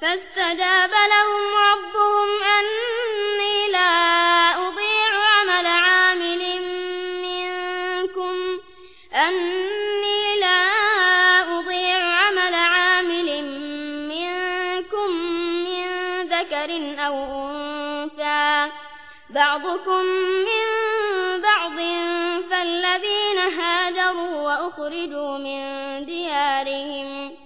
فاستجاب لهم ربهم أني لا أضيع عمل عامل منكم. أني لا أضيع عمل عامل منكم من ذكر أو أنثى. بعضكم من بعض فالذين هاجروا وأخرجوا من ديارهم.